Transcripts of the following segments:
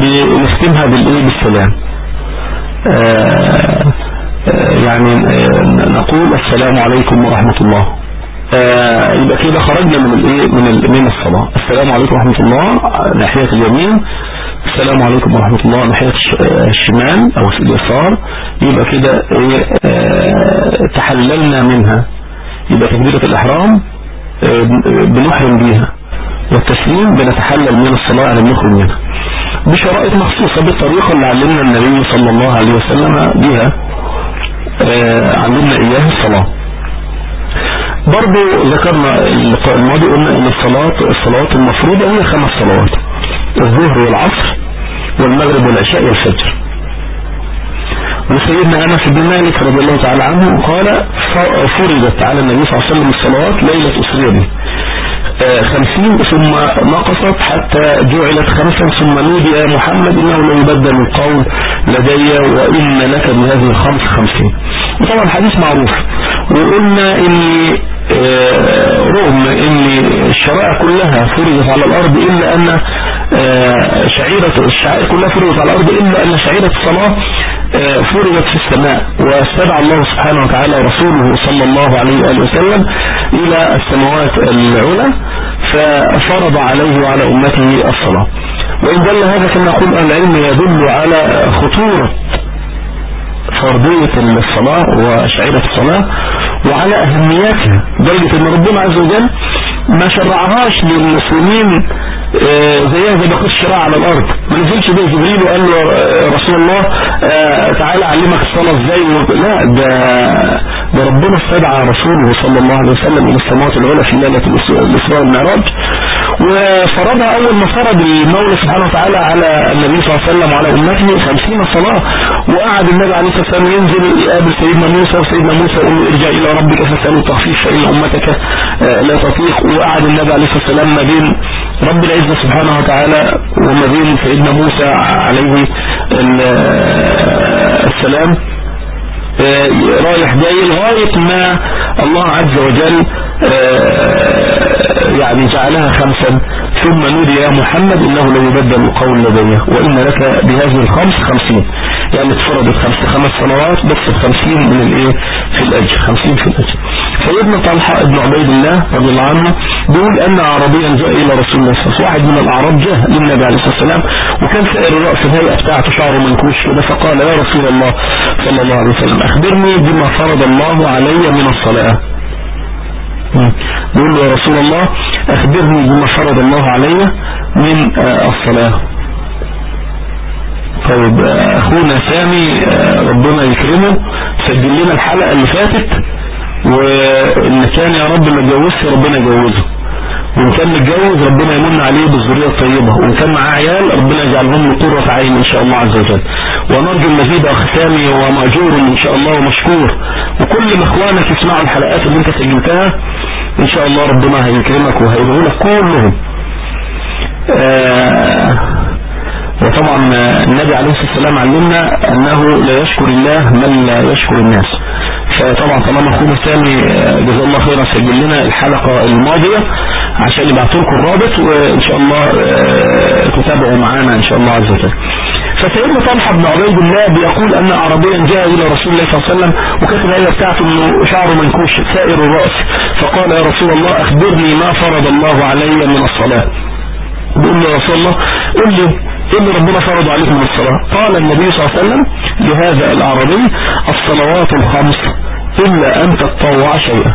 بنختمها بالايه بالسلام. آه، آه، يعني آه، نقول السلام عليكم ورحمة الله. يبقى كده خرجنا من الإيه؟ من من الصلاة. السلام عليكم ورحمة الله ناحية اليمين. السلام عليكم ورحمة الله ناحية الشمال أو اليسار. يبقى كده إيه؟ تحللنا منها. يبقى تكبيرة الإحرام بنحرم بيها. والتسليم بنتحلل من الصلاة على بنخرج منها. بشرائط مخصوصة بالطريقة اللي علمنا النبي صلى الله عليه وسلم بها آه، علمنا إياه الصلاة. برضو ذكرنا اللقاء الماضي قلنا إن الصلاة الصلاة المفروضة هي خمس صلوات الظهر والعصر والمغرب والعشاء والفجر. وسيدنا أنس بن مالك رضي الله تعالى عنه قال فرضت على النبي صلى الله عليه وسلم الصلوات ليلة أسرية خمسين ثم نقصت حتى جعلت خمسا ثم نودي يا محمد إنه لا يبدل القول لدي وإن لك بهذه الخمس خمسين. وطبعا الحديث معروف. وقلنا ان آه، رغم ان الشرائع كلها فرضت على الأرض إلا أن آه، شعيرة الشعائر كلها فرضت على الأرض إلا أن شعيرة الصلاة آه، فرضت في السماء. واستدعى الله سبحانه وتعالى رسوله صلى الله عليه وآله وسلم إلى السماوات العلى ففرض عليه وعلى أمته الصلاة. وإن دل هذا كما يقول العلم يدل على خطورة فرضية الصلاة وشعيرة الصلاة وعلى أهميتها. درجة أن ربنا عز وجل ما شرعهاش للمسلمين آه، زيها زي بقية الشراع على الأرض. ما نزلش به جبريل وقال له آه، رسول الله آه، تعالى أعلمك الصلاة إزاي لا ده ده ربنا استدعى رسوله صلى الله عليه وسلم إلى السماوات العلى في ليلة الإسراء والمعراج. وفرضها أول ما فرض المولى سبحانه وتعالى على النبي صلى الله عليه وسلم وعلى أمته خمسين صلاة وقعد النبي عليه الصلاة والسلام ينزل يقابل سيدنا موسى وسيدنا موسى يقول ارجع إلى ربك فاسأله التخفيف فإن أمتك لا تطيق وقعد النبي عليه الصلاة والسلام ما بين رب العزة سبحانه وتعالى وما بين سيدنا موسى عليه السلام آه، رايح جاي لغاية ما الله عز وجل آه، يعني جعلها خمسا ثم نودي يا محمد إنه لا يبدل القول لدي وإن لك بهذه الخمس خمسين. يعني اتفرضت خمس خمس صلوات بس بخمسين من الإيه؟ في الأجر خمسين في الأجر. سيدنا طلحة ابن عبيد الله رضي الله عنه بيقول أن عربيا جاء إلى رسول الله صلى الله عليه وسلم. واحد من الأعراب جاء للنبي عليه الصلاة والسلام وكان سائر الرأس الهيئة بتاعته شعره منكوش كده فقال يا رسول الله صلى الله عليه وسلم أخبرني بما فرض الله علي من الصلاة. بيقول له يا رسول الله أخبرني بما فرض الله علي من آه، الصلاة. طيب آه، أخونا سامي آه، ربنا يكرمه سجل لنا الحلقة اللي فاتت وان كان يا رب ما اتجوزش ربنا يجوزه. وإن كان متجوز ربنا يمن عليه بالذرية الطيبة. وإن كان معاه عيال ربنا يجعلهم له قرة عين إن شاء الله عز وجل. ونرجو المزيد أخ سامي ومأجور إن شاء الله ومشكور. وكل إخوانك يسمعوا الحلقات اللي أنت سجلتها إن شاء الله ربنا هيكرمك وهيدعولك كلهم. آه وطبعا النبي عليه الصلاة والسلام علمنا أنه لا يشكر الله من لا يشكر الناس. فطبعا طالما أخونا سامي آه، جزاه الله خيرا سجل لنا الحلقة الماضية عشان يبعثوا لكم الرابط وإن شاء الله آه، تتابعوا معانا إن شاء الله عز وجل. فسيدنا طلحة بن عبيد الله بيقول أن عربيا جاء إلى رسول الله صلى الله عليه وسلم وكانت الآية بتاعته إنه شعره منكوش سائر الرأس؟ فقال يا رسول الله أخبرني ما فرض الله علي من الصلاة. بيقول له يا رسول الله قل لي إيه اللي ربنا فرض عليك من الصلاة. قال النبي صلى الله عليه وسلم لهذا الأعرابي الصلوات الخمس إلا أن تتطوع شيئا.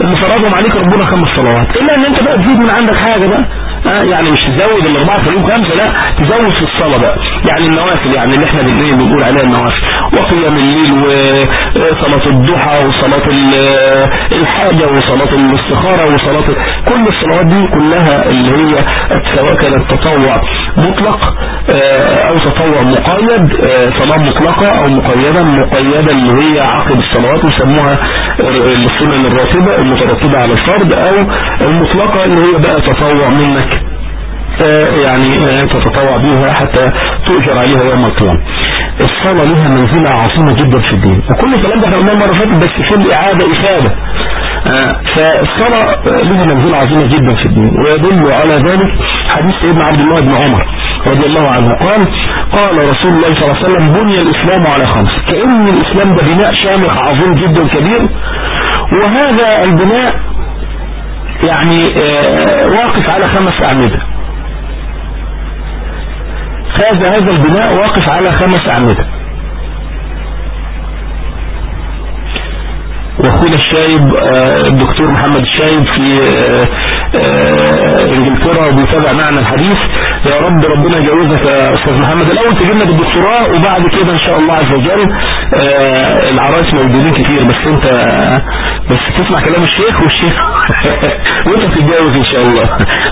اللي فرضهم عليك ربنا خمس صلوات. إلا أن أنت بقى تزيد من عندك حاجة بقى. يعني مش تزود الأربعة تخليهم خمسة لا تزود في الصلاة بقى يعني النوافل يعني اللي إحنا بالليل بنقول عليها النوافل. وقيام الليل وصلاة الضحى وصلاة الحاجة وصلاة الاستخارة وصلاة كل الصلوات دي كلها اللي هي سواء كانت تطوع. مطلق آه، أو تطوع مقيد آه، صلاة مطلقة أو مقيدة. مقيدة اللي هي عقب الصلوات يسموها السنن الراتبة المترتبة على الفرد أو المطلقة اللي هي بقى تطوع منك آه، يعني تتطوع بها حتى تؤجر عليها يوم القيامة. الصلاة لها منزلة عظيمة جدا في الدين. وكل الكلام ده إحنا قلناه مرة فاتت بس في الإعادة إفادة. فالصلاة لها منزلة عظيمة جدا في الدين ويدل على ذلك حديث سيدنا عبد الله بن عمر رضي الله عنه. قال قال رسول الله صلى الله عليه وسلم بني الإسلام على خمس كأن الإسلام ده بناء شامخ عظيم جدا كبير وهذا البناء يعني آه، واقف على خمس أعمدة. هذا هذا البناء واقف على خمس أعمدة. وأخونا الشايب آه، الدكتور محمد الشايب في آه، آه، انجلترا وبيتابع معنا الحديث. يا رب ربنا يجوزك يا أستاذ محمد. الأول تجينا بالدكتوراه وبعد كده إن شاء الله عز وجل العرايس موجودين كتير. بس أنت بس تسمع كلام الشيخ والشيخ وأنت تتجاوز إن شاء الله.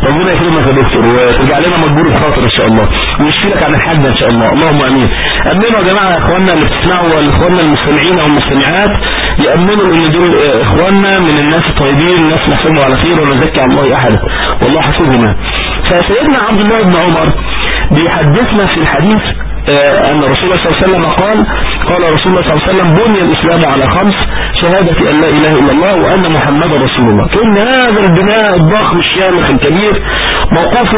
ربنا يكرمك يا دكتور وترجع لنا مجبور الخاطر إن شاء الله. ويشفي لك عن الحاجة إن شاء الله. اللهم آمين. امنوا يا جماعة يا إخواننا اللي بتسمعوا والإخواننا المستمعين أو المستمعات يأمنوا إن دول إخواننا من الناس الطيبين الناس نحسبهم على خير ولا على الله أحد. والله حسبهما فسيدنا عبد الله بن عمر بيحدثنا في الحديث آه، أن رسول الله صلى الله عليه وسلم قال قال رسول الله صلى الله عليه وسلم بني الإسلام على خمس شهادة أن لا إله إلا الله وأن محمد رسول الله. كأن هذا البناء الضخم الشامخ الكبير موقوف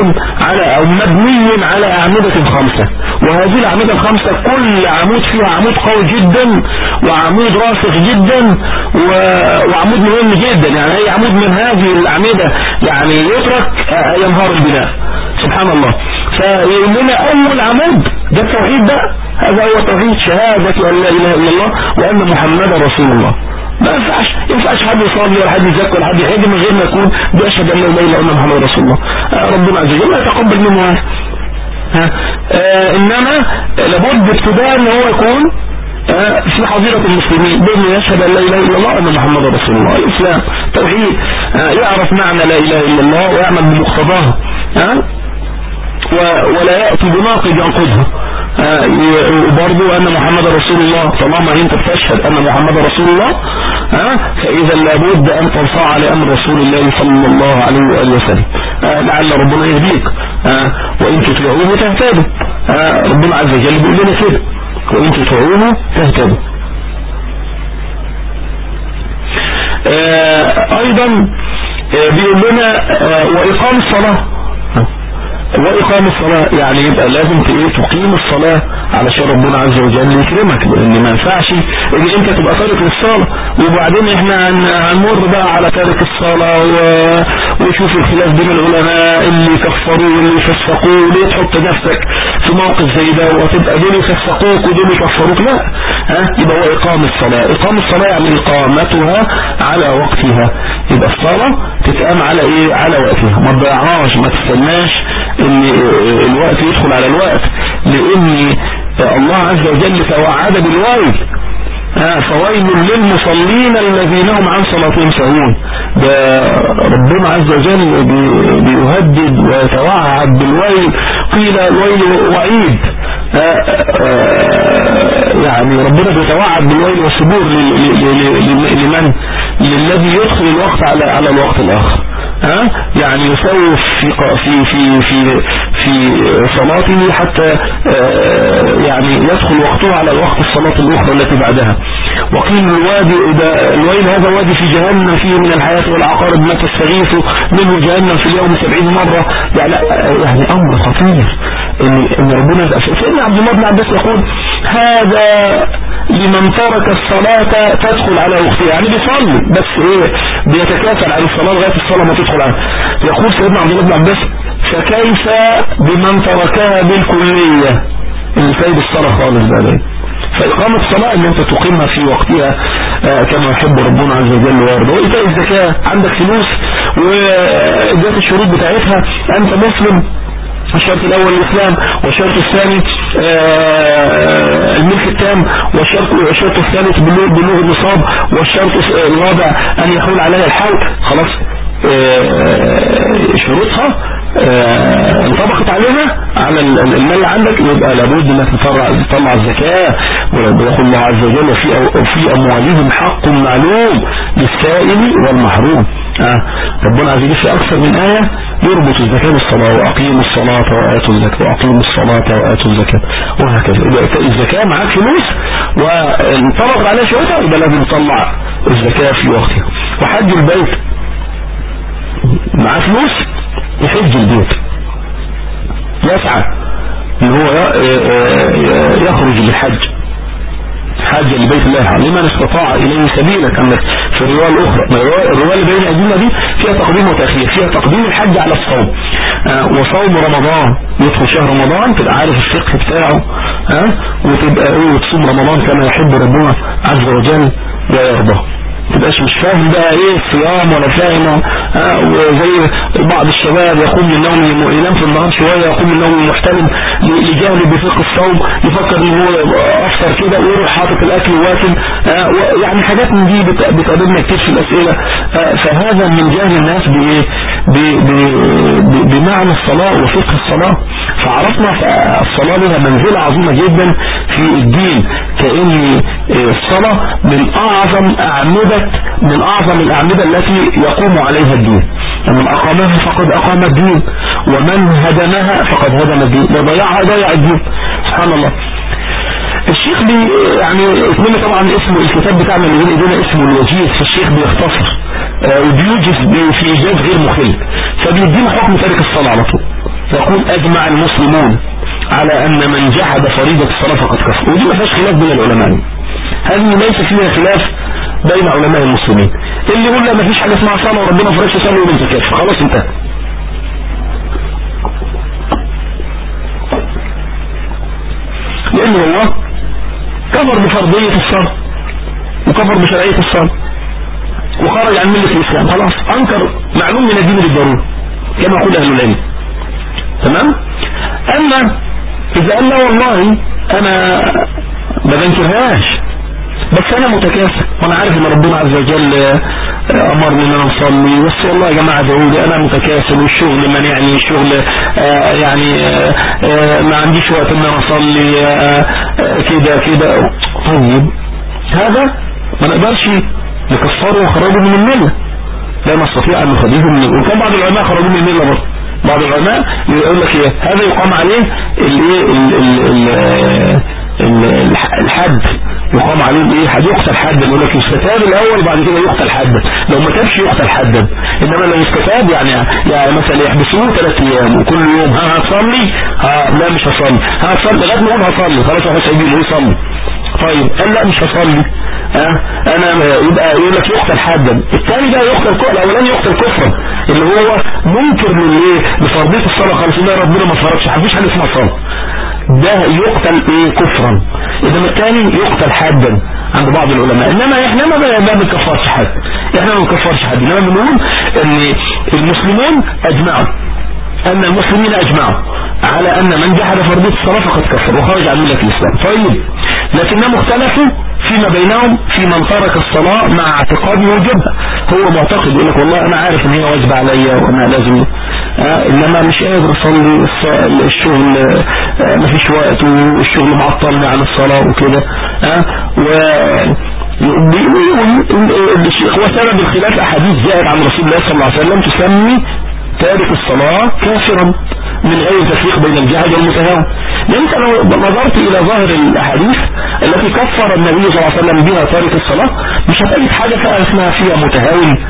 على أو مبني على أعمدة خمسة. وهذه الأعمدة الخمسة كل عمود فيها عمود قوي جدا وعمود راسخ جدا وعمود مهم جدا. يعني أي عمود من هذه الأعمدة يعني يترك آه، ينهار البناء. سبحان الله. فيقول لنا أول عمود ده التوحيد بقى. هذا هو توحيد شهادة أن لا إله إلا الله وأن محمدا رسول الله. ما ينفعش ينفعش حد يصلي ولا حد يزكي ولا حد يحج من غير ما يكون بيشهد أن لا إله إلا الله محمد رسول الله. آه، ربنا عز وجل يتقبل منه هذا ها؟ آه إنما لابد ابتداء أن هو يكون آه في حظيرة المسلمين. بأنه يشهد أن لا إله إلا الله وأن محمد رسول الله. الإسلام توحيد. يعرف معنى لا إله إلا الله ويعمل بمقتضاها ولا يأتي بناقض ينقضها وبرضو أن محمد رسول الله طالما أنت تشهد أن محمد رسول الله فإذا لابد أن تنصاع لأمر رسول الله صلى الله عليه وآله وسلم. لعل ربنا يهديك. وإن تطيعوه تهتدوا. ربنا عز وجل بيقول لنا كده وإن تطيعوه تهتدوا. أيضا بيقول لنا وإقام الصلاة. وإقام الصلاة يعني يبقى لازم تقيم الصلاة علشان ربنا عز وجل يكرمك لأن ما ينفعش إن أنت تبقى تارك للصلاة. وبعدين إحنا هنمر بقى على تارك الصلاة وشوف الخلاف بين العلماء اللي كفروا واللي يفسقوا وليه تحط نفسك في موقف زي ده وتبقى دول يفسقوك ودول يكفروك لا. ها؟ يبقى هو إقام الصلاة. إقام الصلاة يعني إقامتها على وقتها. يبقى الصلاة تتقام على إيه؟ على وقتها. ما تضيعهاش ما تستناش إن الوقت يدخل على الوقت. لأن الله عز وجل توعد بالويل فويل للمصلين الذين هم عن صلاتهم ساهون ده ربنا عز وجل بيهدد ويتوعد بالويل قيل الويل وعيد. يعني ربنا بيتوعد بالويل والثبور لمن؟ للذي يدخل الوقت على على الوقت الآخر. ها يعني يسوف في في في في في صلاته حتى يعني يدخل وقته على وقت الصلاة الأخرى التي بعدها. وقيل الوادي الويل هذا وادي في جهنم فيه من الحياة والعقارب ما تستغيث منه جهنم في اليوم سبعين مرة. يعني يعني أمر خطير. ان, إن ربنا سيدنا عبد الله بن عباس يقول هذا لمن ترك الصلاة تدخل على وقتها يعني بيصلي بس إيه بيتكاسل على الصلاة لغاية الصلاة ما تدخل على. يقول سيدنا عبد الله بن عباس فكيف بمن تركها بالكلية؟ اللي سايب الصلاة خالص بقى فإقامة الصلاة إن أنت تقيمها في وقتها آه كما يحب ربنا عز وجل ويرضى. وإيتاء الزكاة عندك فلوس وإداء الشروط بتاعتها أنت مسلم. الشرط الأول الإسلام والشرط الثاني آه، الملك التام والشرط الشرط الثالث بلوغ النصاب والشرط الرابع أن يحول عليها الحول خلاص آه، شروطها انطبقت عليها على المال عندك يبقى لابد إنك تطلع تطلع الزكاة ويقول الله عز وجل وفي في أموالهم حق معلوم للسائل والمحروم. آه. ربنا عز وجل في أكثر من آية يربط الزكاة بالصلاة وأقيموا الصلاة وآتوا الزكاة وأقيموا الصلاة وآتوا الزكاة وهكذا. الزكاة معاك فلوس وانطبقت عليها شروطها يبقى لازم تطلع الزكاة في وقتها. وحج البيت معاه فلوس؟ يحج البيت. يسعى إن هو يخرج للحج. حاجة لبيت الله لمن استطاع إليه سبيلا كما في الرواية الأخرى الرواية اللي بين أدلة دي فيها تقديم وتأخير. فيها تقديم الحج على الصوم. آه وصوم رمضان. يدخل شهر رمضان تبقى عارف الفقه بتاعه. آه وتبقى إيه وتصوم رمضان كما يحب ربنا عز وجل ويرضى. تبقاش مش فاهم بقى إيه الصيام ولا فاهم آه وزي بعض الشباب يقوم من ينام في النهار شوية يقوم من محتلم لجهل بفقه الصوم يفكر ان هو افطر كده ويروح حاطط الاكل واكل آه يعني حاجات من دي بتقابلنا كتير في الأسئلة. آه فهذا من جهل الناس بإيه؟ بمعنى الصلاة وفقه الصلاة فعرفنا الصلاة لها منزلة عظيمة جدا في الدين كأن الصلاة من أعظم أعمدة من أعظم الأعمدة التي يقوم عليها الدين. من أقامها فقد أقام الدين ومن هدمها فقد هدم الدين وضيعها ضيع الدين. سبحان الله. الشيخ بي يعني اسمه طبعا اسمه الكتاب بتاعنا اللي بين ايدينا اسمه الوجيز فالشيخ بيختصر آه وبيوجز في إيجاز غير مخل فبيدينا حكم تارك الصلاة على طول. يقول أجمع المسلمون على أن من جحد فريضة الصلاة فقد كفر. ودي ما فيهاش خلاف بين العلماء. هذه ليس فيها خلاف بين علماء المسلمين. اللي يقول لا ما فيش حاجة اسمها صلاة وربنا فرش صلاة وانت كافر. خلاص انتهى. لأن هو كفر بفرضية الصلاة وكفر بشرعية الصلاة وخرج عن ملة الإسلام خلاص أنكر معلوم من الدين بالضرورة كما يقول أهل العلم. تمام؟ أما إذا قال لا والله أنا ما بنكرهاش بس أنا متكاسل وأنا عارف إن ربنا عز وجل أمرني إن أنا أصلي. بس والله يا جماعة دعوني أنا متكاسل والشغل منعني الشغل آه يعني آه ما عنديش وقت إن أنا أصلي. آه كده كده. طيب هذا ما نقدرش نكفره وخرجه من الملة. لا نستطيع أن نخرجه من الملة. وكان بعض العلماء خرجوا من الملة برضه. بعض العلماء يقول لك إيه؟ هذا يقام عليه الحد. يقام عليه إيه حد يقتل حدا يقول لك يستتاب الأول وبعد كده يقتل حدا لو ما تابش يقتل حدا إنما لو استتاب يعني يعني مثلا يحبسوه ثلاث أيام وكل يوم ها هتصلي ها لا مش هصلي. ها هتصلي لغاية ما أقول هصلي. خلاص سايبين له يصلي. طيب. قال لا مش هصلي. ها أنا يبقى يقول لك يقتل حدا الثاني ده يقتل كفر الاولاني يقتل كفرا اللي هو منكر للايه لفرضيه الصلاة خالص لا ربنا ما فرضش. مفيش حاجة اسمها صلاة. ده يقتل إيه؟ كفرا. انما الثاني يقتل حدا عند بعض العلماء. إنما إحنا ما بنكفرش حد. إحنا ما بنكفرش حد. إنما بنقول إن المسلمون أجمعوا. ان المسلمين اجمعوا على ان من جحد فرضية الصلاة فقد كفر وخرج عن ملة الاسلام طيب لكنهم اختلفوا فيما بينهم في من ترك الصلاة مع اعتقاد وجوبها هو معتقد يقول لك والله أنا عارف ان هي واجبة عليا وأنا لازم آه انما مش قادر اصلي الشغل آه مفيش وقت والشغل معطلني عن الصلاة وكده آه و وسبب الخلاف احاديث جاءت عن رسول الله صلى الله عليه وسلم تسمي تارك الصلاة كافرا من غير تفريق بين الجاهل والمتهاون. لأنك لو نظرت إلى ظاهر الأحاديث التي كفر النبي صلى الله عليه وسلم بها تارك الصلاة مش هتجد حاجة اسمها فيها متهاون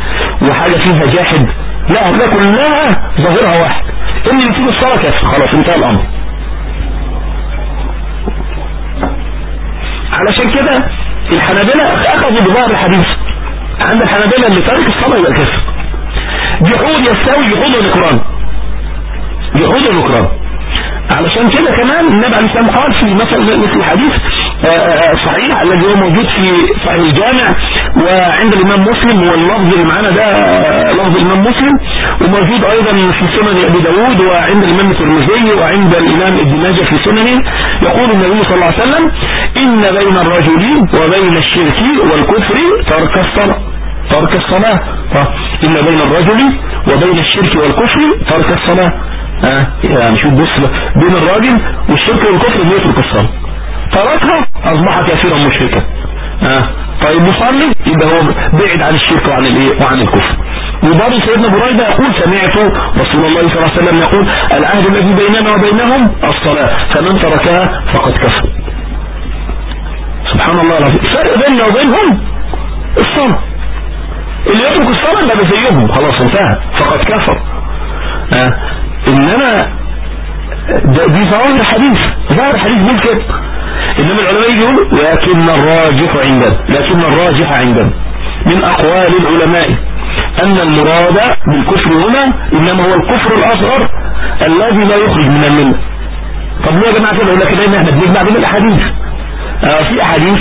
وحاجة فيها جاحد. لا هتلاقي كلها ظاهرها واحد. إن يسيب الصلاة كافر. خلاص انتهى الأمر. علشان كده الحنابلة أخذوا بظاهر الحديث. عند الحنابلة اللي تارك الصلاة يبقى كافر. جحود يستوي جحود ونكران جحود ونكران علشان كده كمان النبي عليه السلام قال في مثل مثل الحديث صحيح الذي هو موجود في صحيح الجامع وعند الإمام مسلم واللفظ اللي معانا ده لفظ الإمام مسلم وموجود أيضا في سنن أبي داود وعند الإمام الترمذي وعند الإمام ابن ماجه في سننه. يقول النبي صلى الله عليه وسلم إن بين الرجل وبين الشرك والكفر ترك الصلاة. ترك الصلاة. إن بين الرجل وبين الشرك والكفر ترك الصلاة. ها يعني شوف بص بين الراجل والشرك والكفر بيترك الصلاة. تركها أصبح كافرا مشركا. ها طيب بيصلي يبقى هو بعد عن الشرك وعن الايه وعن الكفر. وبرضه سيدنا بريدة يقول سمعت رسول الله صلى الله عليه وسلم يقول العهد الذي بيننا وبينهم الصلاة فمن تركها فقد كفر. سبحان الله العظيم. الفرق بيننا وبينهم الصلاة. اللي يترك الصلاة ده زيهم خلاص انتهى فقد كفر. آه. إنما دي ظاهر حديث ظاهر حديث بيقول كده إنما العلماء يقولوا لكن الراجح عندنا. لكن الراجح عندنا. من أقوال العلماء. أن المراد بالكفر هنا إنما هو الكفر الأصغر الذي لا يخرج من الملة. طب ليه يا جماعة كده؟ يقول لك إحنا بنجمع بين الأحاديث. آه في أحاديث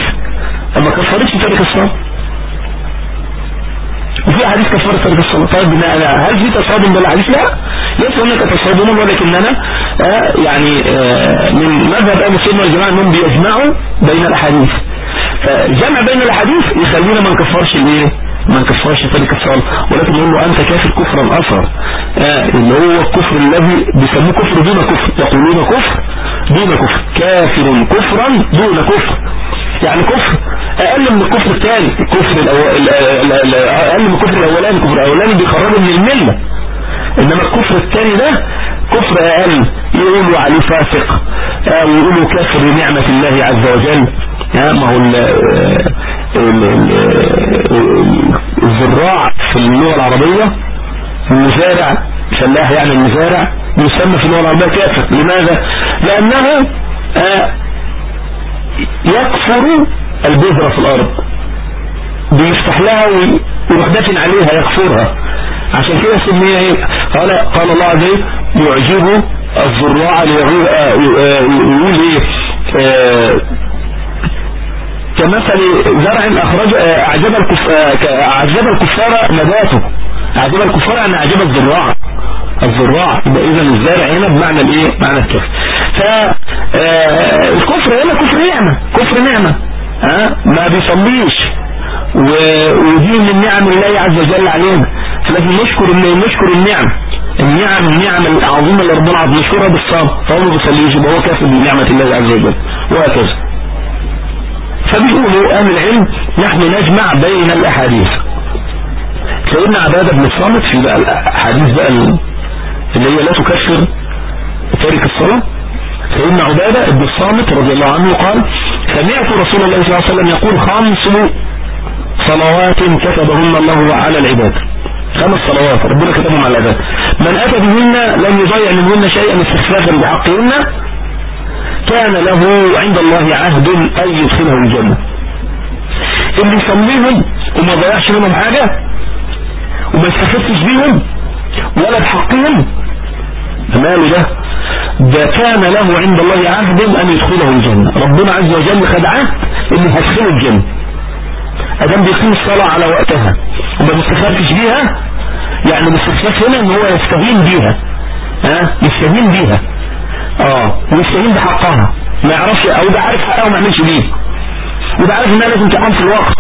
ما كفرتش تارك الصلاة. وفي حديث كفارة ترك الصلاة طيب بناء هل في تصادم بالحديث لا. ليس هناك تصادم ولكننا آه يعني آه من مذهب أهل السنة والجماعة أنهم بيجمعوا بين الأحاديث. فجمع بين الأحاديث يخلينا ما نكفرش الايه ما نكفرش ترك الصلاة ولكن نقول له أنت كافر كفرا أصغر آه اللي هو الكفر الذي بيسموه كفر دون كفر يقولون كفر دون كفر كافر كفرا دون كفر. يعني كفر أقل من الكفر الثاني الكفر أقل من الكفر الأولاني الكفر الأولاني بيخرجه من الملة. إنما الكفر الثاني ده كفر أقل يقولوا عليه فاسق. أو يقولوا كافر بنعمة الله عز وجل. ما هو الزراع في اللغة العربية المزارع فلاح يعني المزارع يسمى في اللغة العربية كافر. لماذا؟ لأنه يكفر البذرة في الأرض. بيفتح لها دافن عليها يكفرها. عشان كده سميها إيه قال قال الله عز وجل يعجبه الزراع يقول إيه كمثل زرع اخرج أعجب أعجب الكفار نباته. أعجب الكفار ان أعجب الزراع الزراع يبقى اذا الزارع هنا بمعنى الإيه؟ معنى الكفر فالكفر هنا كفر نعمة. كفر نعمة. ها؟ ما بيصليش. ودي من نعم الله عز وجل علينا. فلازم نشكر نشكر النعم. النعم النعم العظيمة اللي ربنا عز نشكرها بالصبر. فهو ما بيصليش يبقى هو كافر بنعمة الله عز وجل. وهكذا. فبيقولوا أهل العلم نحن نجمع بين الأحاديث. سيدنا عبادة بن الصامت في بقى الأحاديث بقى اللي هي لا تكفر تارك الصلاة. سيدنا عبادة بن الصامت رضي الله عنه قال سمعت رسول الله صلى الله عليه وسلم يقول خمس صلوات كتبهن الله على العباد. خمس صلوات ربنا كتبهم على العباد. من أتى بهن لم يضيع منهن شيئا استخفافا بحقهن. كان له عند الله عهد أن يدخله الجنة. اللي يصليهم وما ضيعش منهم حاجة وما استخفش بيهم ولا بحقهم ماله ده ده كان له عند الله عهد أن يدخله الجنة. ربنا عز وجل خد عهد هيدخله الجنة. أدام بيقيم الصلاة على وقتها وما بيستخفش بيها يعني الاستخفاف هنا إن هو يستهين بيها. ها؟ يستهين بيها. آه ويستهين بحقها ما يعرفش أو ده عارف حقها وما يعملش بيه. وده عارف إنها لازم تقام في الوقت.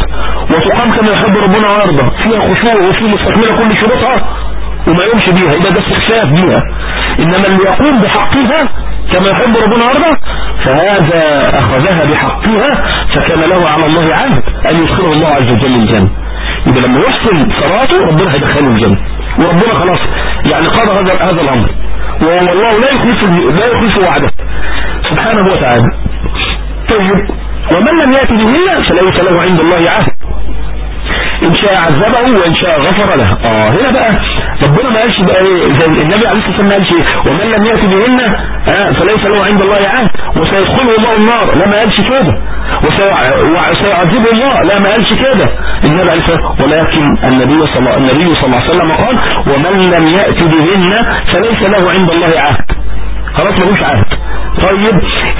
وتقام كما يحب ربنا ويرضى. فيها خشوع وفي مستكملة كل شروطها. وما يمشي بيها. يبقى ده استخفاف بيها. إنما اللي يقوم بحقها كما يحب ربنا ويرضى فهذا أخذها بحقها فكان له على الله عهد أن يدخله الله عز وجل الجنة. يبقى لما يحسن صلاته ربنا هيدخله الجنة. وربنا خلاص. يعني قضى هذا هذا الأمر. والله لا يخلف لا يخلف وعده. سبحانه وتعالى. طيب ومن لم يأتي بهن فليس له عند الله عهد. إن شاء عذبه وإن شاء غفر له. آه هنا بقى ربنا ما قالش بقى إيه زي النبي عليه الصلاة والسلام قالش إيه ومن لم يأتي بهن آه فليس له عند الله عهد. وسيدخله الله النار. لا ما قالش كده. وسيعذبه الله. لا ما قالش كده. النبي عليه الصلاة ولكن النبي صلى النبي صلى الله عليه وسلم قال ومن لم يأتي بهن فليس له عند الله عهد. خلاص ملوش عهد. طيب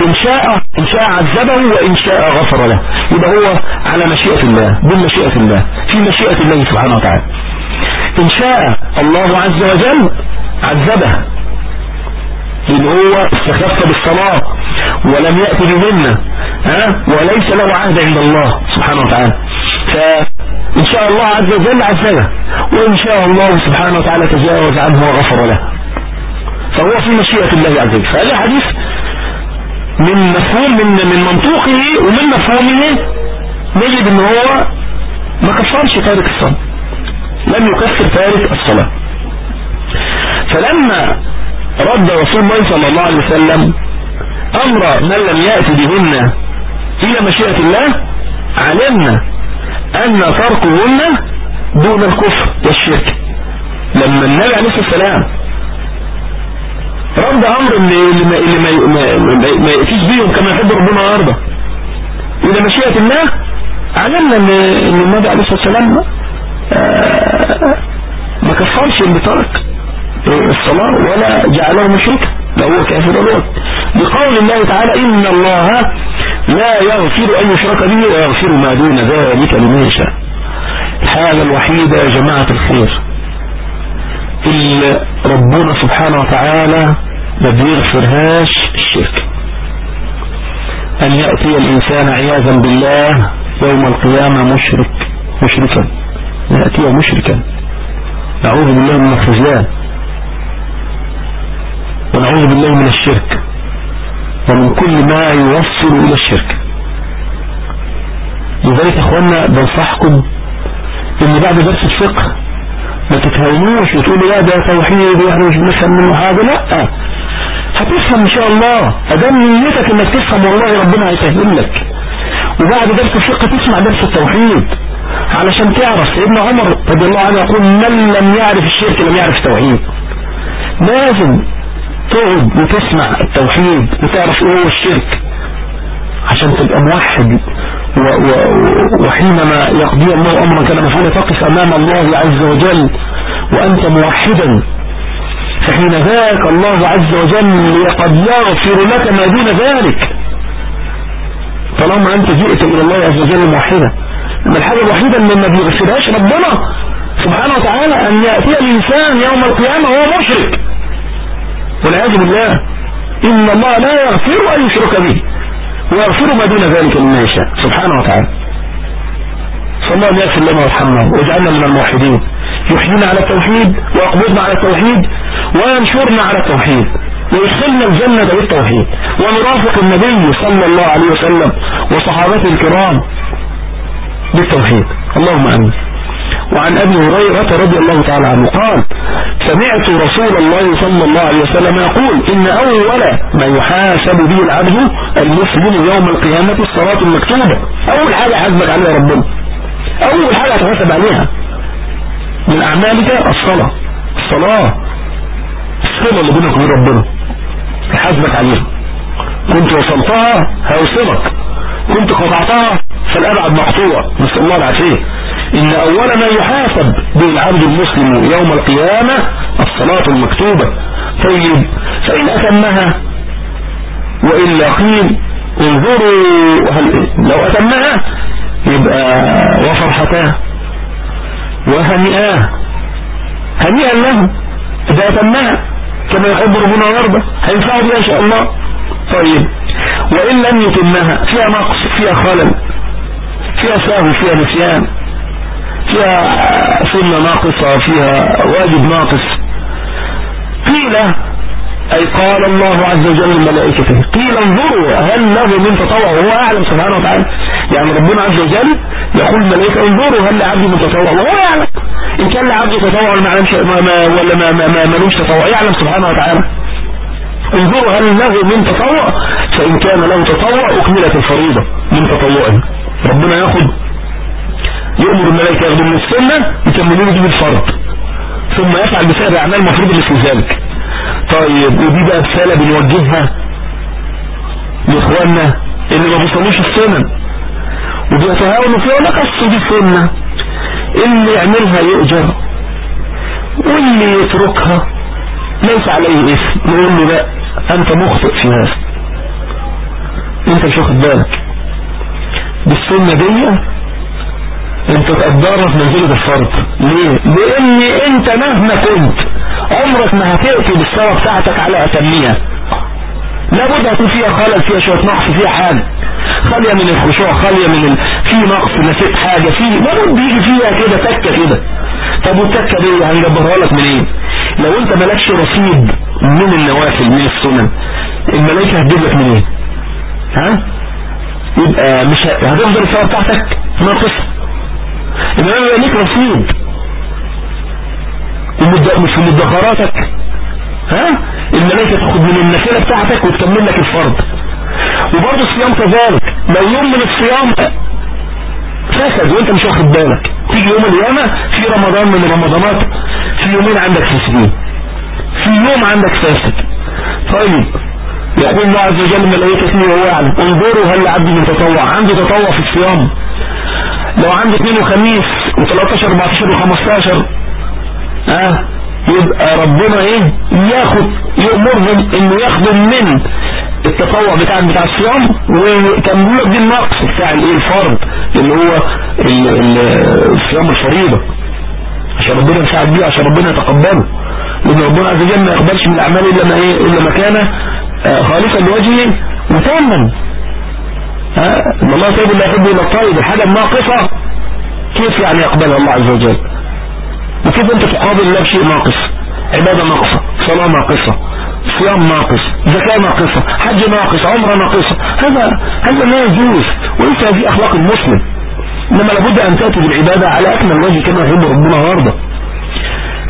إن شاء إن شاء عذبه وإن شاء غفر له. يبقى هو على مشيئة الله بالمشيئة الله في مشيئة الله سبحانه وتعالى. إن شاء الله عز وجل عذبه. إن هو استخف بالصلاة ولم يأتي بهن ها؟ وليس له عهد عند الله سبحانه وتعالى. فإن شاء الله عز وجل عذبه. وإن شاء الله سبحانه وتعالى تجاوز عنه وغفر له. فهو في مشيئة الله عز وجل. فهذا حديث من مفهوم من من منطوقه ومن مفهومه نجد إن هو ما كفرش تارك الصلاة. لم يكفر تارك الصلاة. فلما رد رسول الله صلى الله عليه وسلم أمر من لم يأتي بهن إلى مشيئة الله علمنا أن تركهن دون الكفر والشرك. لما النبي عليه الصلاة والسلام رد أمر اللي, ما, اللي ما, ما, بيهم كما يحب ربنا ويرضى إلى مشيئة الله علمنا ان النبي عليه الصلاة والسلام آه، ما كفرش اللي ترك الصلاة ولا جعله مشركا لا هو كافر ولا بقول الله تعالى إن الله لا يغفر أن يشرك به ويغفر ما دون ذلك لمن يشاء. الحاجة الوحيدة يا جماعة الخير. سبحانه وتعالى ما بيغفرهاش الشرك. أن يأتي الإنسان عياذا بالله يوم القيامة مشرك مشركا. يأتي مشركا. نعوذ بالله من الخزلان ونعوذ بالله من الشرك. ومن كل ما يوصل إلى الشرك. لذلك اخوانا بنصحكم إن بعد درس الفقه ما تتهونوش وتقولوا لا ده توحيد وإحنا مش بنفهم منه حاجة لا. هتفهم إن شاء الله. ادام نيتك إنك تفهم والله ربنا هيسهل لك. وبعد درس الفقه تسمع درس التوحيد علشان تعرف سيدنا عمر رضي الله عنه يقول من لم يعرف الشرك لم يعرف التوحيد. لازم تقعد وتسمع التوحيد وتعرف إيه هو الشرك عشان تبقى موحد. وحينما يقضي الله أمرا كان مفعولا تقف أمام الله عز وجل وأنت موحدا. فحين ذاك الله عز وجل قد يغفر لك ما دون ذلك. طالما أنت جئت إلى الله عز وجل موحدا. أما الحاجة الوحيدة اللي ما بيغفرهاش ربنا سبحانه وتعالى أن يأتي الإنسان يوم القيامة وهو مشرك. والعياذ بالله. إن الله لا يغفر أن يشرك به. ويغفر ما دون ذلك لمن يشاء. سبحانه وتعالى. صلى الله عليه وسلم ويرحمنا واجعلنا من الموحدين. يحيينا على التوحيد ويقبضنا على التوحيد وينشرنا على التوحيد ويدخلنا الجنة بالتوحيد. ونرافق النبي صلى الله عليه وسلم وصحابته الكرام بالتوحيد. اللهم آمين. وعن أبي هريرة رضي الله تعالى عنه قال سمعت رسول الله صلى الله عليه وسلم يقول إن أول ما يحاسب به العبد المسلم يوم القيامة الصلاة المكتوبة. أول حاجة حاسبك عليها ربنا. أول حاجة تحاسب عليها من أعمالك الصلاة. الصلاة الصلاة اللي بينك وبين ربنا. يحاسبك عليها. كنت وصلتها هيوصلك كنت قطعتها فالأبعد مقطوع. نسأل الله العافية. إن أول ما يحاسب به العبد المسلم يوم القيامة الصلاة المكتوبة. طيب فإن أتمها وإلا قيل انظروا هل لو أتمها يبقى وفرحتاه وهنئاه هنيئا له. إذا أتمها كما يحب ربنا ويرضى. هينفعه بها إن شاء الله. طيب وإن لم يتمها فيها نقص فيها خلل فيها سهو فيها نسيان. فيها سنة ناقصة فيها واجب ناقص. قيل أي قال الله عز وجل لملائكته قيل انظروا هل له من تطوع وهو أعلم سبحانه وتعالى. يعني ربنا عز وجل يقول الملائكة انظروا هل لعبدي من تطوع وهو يعلم. إن كان لعبدي تطوع ولا ما, ولا ما, ما, ما ملوش تطوع يعلم سبحانه وتعالى. انظروا هل له من تطوع فإن كان له تطوع أكملت الفريضة من تطوعه. ربنا ياخد يؤمر الملائكة ياخدوا من السنة يكملون دي بالفرض ثم يفعل بسائر أعمال المفروض مثل ذلك. طيب ودي بقى رسالة بنوجهها لإخواننا اللي ما بيصلوش السنن وبيتهاونوا فيها أصل دي سنة. اللي يعملها يؤجر. واللي يتركها ليس عليه اسم نقول له لا أنت مخطئ في هذا. أنت مش واخد بالك. بالسنة دي انت تقدرها في منزلة الفرض ليه؟ لأن أنت مهما كنت عمرك ما هتأتي بالصلاة بتاعتك على أتمية. لابد هتكون فيها خلل فيها شوية نقص فيها حاجة. خالية من الخشوع خالية من ال... في نقص نسيت حاجة في لابد يجي فيها كده تكة كده. طب والتكة دي هنجبرها لك منين؟ لو أنت مالكش رصيد من النوافل من السنن الملائكة هتجيب لك منين؟ ها؟ يبقى مش هتفضل الصلاة بتاعتك ناقصة. انما يبقى ليك رصيد في مدخراتك. ها؟ الملائكة تاخد من النافلة بتاعتك وتكمل لك الفرض. وبرضه الصيام كذلك. لو يوم من الصيام فسد وأنت مش واخد بالك. تيجي يوم القيامة في رمضان من رمضانات. في يومين عندك فاسدين في يوم عندك فاسد. طيب يقول الله عز وجل ملائكته وهو يعلم. انظروا هل عبد من تطوع عنده تطوع في الصيام. لو عنده اثنين وخميس و13 14 و15 آه يبقى ربنا إيه؟ ياخد يأمرهم إنه ياخدوا من التطوع بتاع بتاع الصيام ويكملوا دي النقص بتاع الإيه؟ الفرض اللي هو الصيام الفريضة. عشان ربنا يساعد بيه عشان ربنا يتقبله. لأن ربنا عز وجل ما يقبلش من الأعمال إلا ما إيه؟ إلا ما كان آه، خالصا لوجهه وتاما. ان الله طيب لا يحب الا الطيب الحاجة الناقصه كيف يعني يقبلها الله عز وجل؟ وكيف أنت تقابل الله بشيء ناقص؟ عبادة ناقصة صلاة ناقصة صيام ناقص زكاة ناقصة حج ناقص عمرة ناقصة. هذا هذا لا يجوز وليس هذه أخلاق المسلم. إنما لابد أن تأتي بالعبادة على أكمل وجه كما يحب ربنا ويرضى.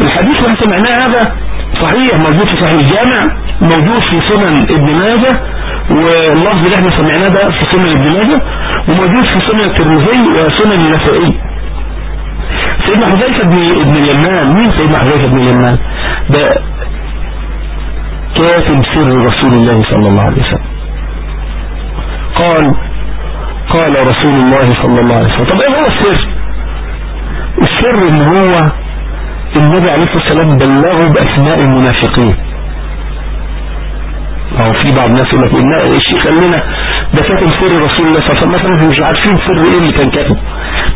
الحديث اللي سمعناه هذا صحيح موجود في صحيح الجامع موجود في سنن ابن ماجه. واللفظ اللي إحنا سمعناه ده في سنن ابن ماجه وموجود في سنن الترمذي وسنن النسائي. سيدنا حذيفة بن ابن اليمان. مين سيدنا حذيفة بن اليمان؟ ده كاتب سر رسول الله صلى الله عليه وسلم. قال قال رسول الله صلى الله عليه وسلم. طب إيه هو السر؟ السر إن هو النبي عليه الصلاة والسلام بلغه بأسماء المنافقين. أو في بعض الناس يقول لك ان الشيخ قال لنا ده كاتب سر رسول الله صلى الله عليه وسلم مثلا مش عارفين سر إيه اللي كان كاتبه.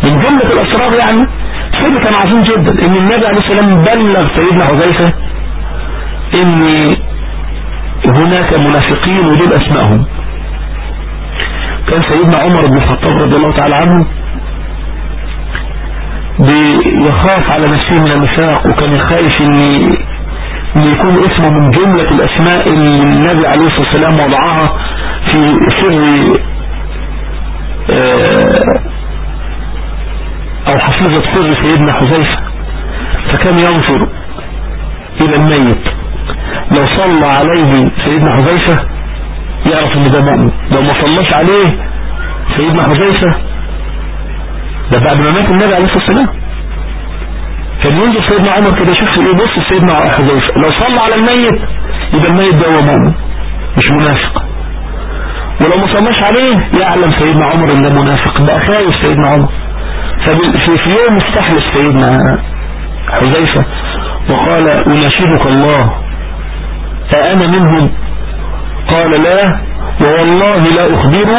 من جملة الأسرار يعني سر كان عظيم جدا إن النبي عليه والسلام بلغ سيدنا حذيفة إن هناك منافقين ودول اسمائهم كان سيدنا عمر بن الخطاب رضي الله تعالى عنه بيخاف على نفسه من النفاق وكان خايف ان يكون اسمه من جملة الأسماء اللي النبي عليه الصلاة والسلام وضعها في سر آه، أو حفيظة سر سيدنا حذيفة. فكان ينظر إلى الميت. لو صلى عليه سيدنا حذيفة يعرف إن ده مؤمن. لو ما صلاش عليه سيدنا حذيفة ده بعد ما مات النبي عليه الصلاة والسلام. كان ينظر سيدنا عمر كده يشوف إيه؟ بص سيدنا حذيفة لو صلى على الميت يبقى الميت ده هو مؤمن مش منافق. ولو ما صلاش عليه يعلم سيدنا عمر إن ده منافق. بقى خايف سيدنا عمر. ففي في يوم استحلف سيدنا حذيفة وقال أناشدك الله فأنا منهم. قال لا ووالله لا أخبر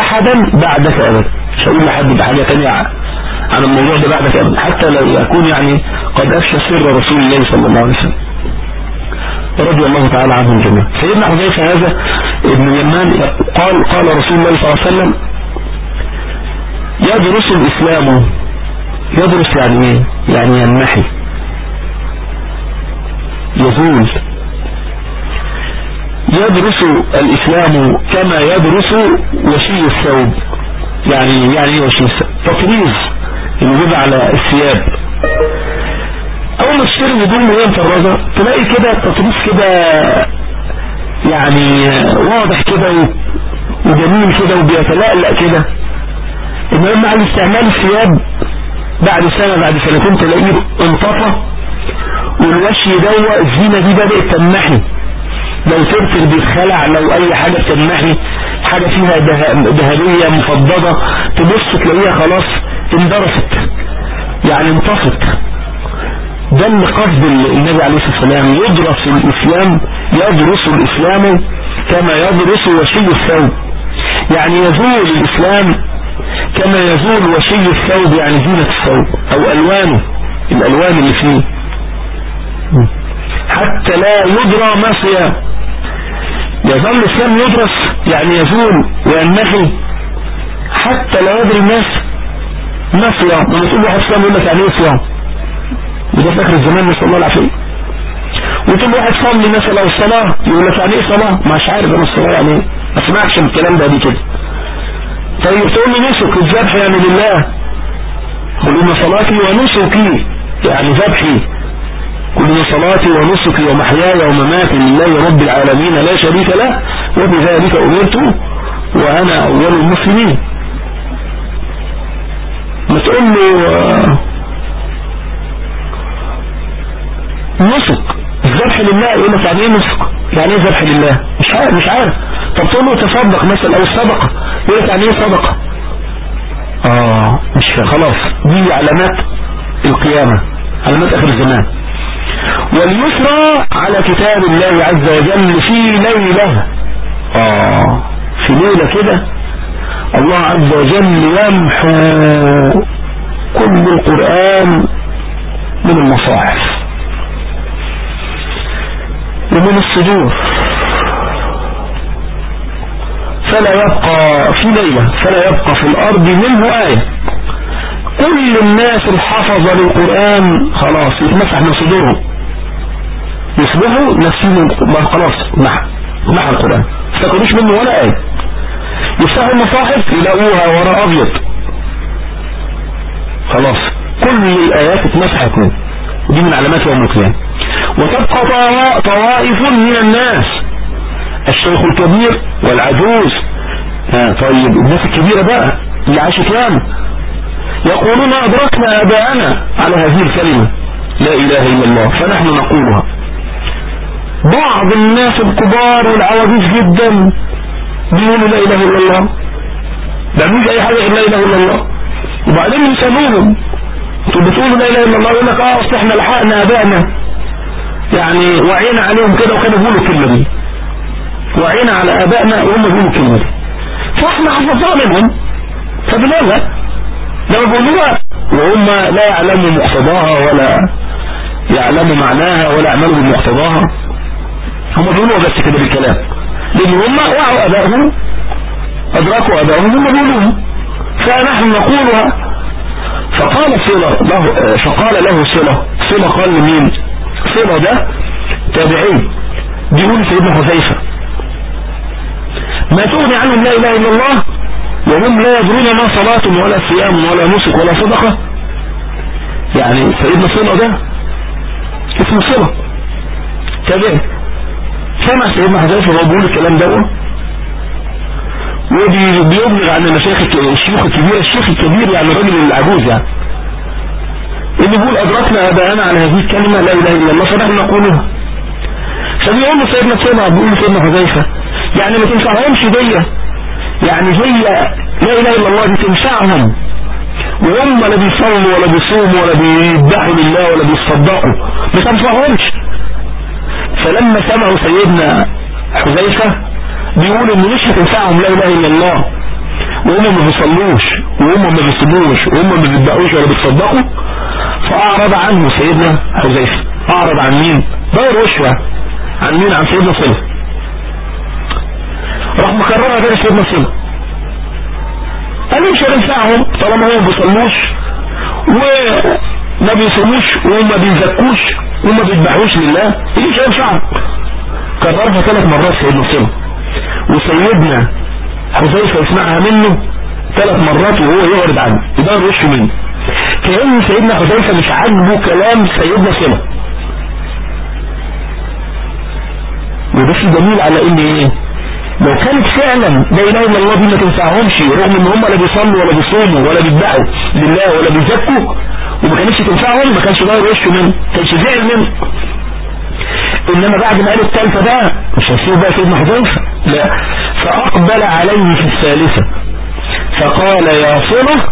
أحدا بعدك أبدا. مش هقول لحد بحاجة تانية. عن الموضوع ده بعدك أبدا حتى لو يكون يعني قد أفشى سر رسول الله صلى الله عليه وسلم. رضي الله تعالى عنهم جميعا. سيدنا حذيفة هذا ابن يمان قال قال رسول الله صلى الله عليه وسلم يدرس الإسلام. يدرس يعني إيه؟ يعني ينمحي. يزول يدرس الإسلام كما يدرس وشي الثوب. يعني يعني وشي الثوب؟ تطريز اللي على الثياب. أول ما تشتري هدوم وهي مفرزه تلاقي كده التطريز كده يعني واضح كده وجميل كده وبيتلألأ كده. المهم مع الاستعمال الثياب بعد سنة بعد سنتين تلاقيه انطفى والوشي دوا الزينة دي بدأت تنمحي لو ترتل بيتخلع لو أي حاجة بتنمحي حاجة فيها ذهبية مفضضة تبص تلاقيها خلاص اندرست يعني انطفت ده اللي قصد النبي عليه الصلاة والسلام يدرس الإسلام يدرس الإسلام كما يدرس وشي الثوب. يعني يزول الإسلام كما يزول وشي الثوب يعني زينة الثوب أو ألوانه الألوان اللي فيه. حتى لا يدرى ما صيام يظل الإسلام يدرس يعني يزول وينمحي. حتى لا يدري الناس ما لما تقول واحد صيام يقول لك يعني إيه صيام وده في اخر الزمان نسأل الله العافية. وتقول واحد صلي مثلا الصلاه يقول لك يعني إيه صلاه مش عارف أنا الصلاة يعني إيه ما سمعتش الكلام ده دي كده. طيب تقول لي نسك الذبح يعني لله. قل إن صلاتي ونسكي يعني ذبحي. كل صلاتي ونسكي ومحياي ومماتي لله رب العالمين لا شريك له وبذلك أمرت وأنا أول المسلمين. ما تقول له نسك. الذبح لله. يقول لك يعني إيه نسك؟ يعني إيه ذبح لله؟ مش عارف مش عارف. طب تقول له تصدق مثلا أو الصدقة يقول لك يعني إيه صدقة آه مش خلاص. دي علامات القيامة. علامات آخر الزمان. واليسرى على كتاب الله عز وجل في ليلة. آه في ليلة كده. الله عز وجل يمحو كل القرآن من المصاحف ومن الصدور. فلا يبقى في ليلة فلا يبقى في الأرض منه آية. كل الناس الحفظ للقرآن خلاص يتمسح من صدورهم يصبحوا نفسهم خلاص محى محى القرآن. استقروش منه ولا آية. يفتحوا المصاحف يلاقوها وراء أبيض. خلاص. كل الآيات اتمسحت منه. ودي من علامات يوم القيامة. وتبقى طوائف من الناس. الشيخ الكبير والعجوز. ها طيب. الناس الكبيرة بقى اللي عاشت ياما يقولون أدركنا أباءنا على هذه الكلمة. لا إله إلا الله. فنحن نقولها. بعض الناس الكبار والعواجيز جدا بيقولوا لا إله إلا الله. بيعملوش أي حاجة إلا لا إله إلا الله. وبعدين يسألوهم أنتوا بتقولوا لا إله إلا الله يقول لك آه أصل إحنا لحقنا أبائنا يعني وعينا عليهم كده وكانوا بيقولوا الكلمة. دي وعينا على آبائنا وهم بيقولوا الكلمة. دي فإحنا حفظنا منهم. فبنلغى لو بيقولوها وهم لا يعلموا مقتضاها ولا يعلموا معناها ولا يعملوا بمقتضاها. هم بيقولوها بس كده بالكلام. لأن هم وعوا ابائهم أدركوا ابائهم هم فنحن نقولها فقال صلة له فقال له صلة صلة قال لمين؟ صلة ده تابعين. بيقول سيدنا حذيفة ما تغني عنهم لا إله إلا الله وهم لا يدرون ما صلاة ولا صيام ولا نسك ولا صدقة. يعني سيدنا صلة ده اسمه صلة تابعي سمع سيدنا حذيفة وهو بيقول الكلام ده وبيبلغ عن المشايخ الشيوخ الكبيرة الشيخ الكبير يعني الراجل العجوز يعني. اللي بيقول أدركنا أباءنا على هذه الكلمة لا إله إلا الله فنحن نقولها فبيقول له سيدنا سيدنا بيقول سيدنا حذيفة يعني ما تنفعهمش دي يعني هي لا إله إلا الله دي تنفعهم. وهم لا بيصلوا ولا بيصوموا ولا بيذبحوا لله ولا بيصدقوا. ما تنفعهمش. فلما سمعوا سيدنا حذيفة بيقولوا إن مش هتنفعهم لا إله إلا الله وهم ما بيصلوش وهم ما بيصوموش وهم ما بيذبحوش ولا بيتصدقوا فأعرض عنه سيدنا حذيفة. أعرض عن مين؟ دور وشه عن مين؟ عن سيدنا صلى راح مكررها كده سيدنا صلى قال مش هتنفعهم طالما هم ما بيصلوش. وما بيصوموش وهم ما بيزكوش وما بيذبحوش لله دي مش هينفعهم كررها ثلاث مرات سيدنا صلى وسيدنا حذيفة يسمعها منه ثلاث مرات وهو يعرض عنه يدور وشه منه. كأن سيدنا حذيفة مش عاجبه كلام سيدنا صلى وده في دليل على إن إيه؟ لو كانت فعلا لا إله إلا الله دي ما تنفعهمش رغم إن هم لا بيصلوا ولا بيصوموا ولا بيذبحوا لله ولا بيزكوا وما كانتش تنفعهم ما كانش داير وشه منه كانش زعل منه إنما بعد ما قال الثالثة بقى مش هيسيب بقى سيدنا حذيفة. لا. فأقبل عليه في الثالثة. فقال يا صلة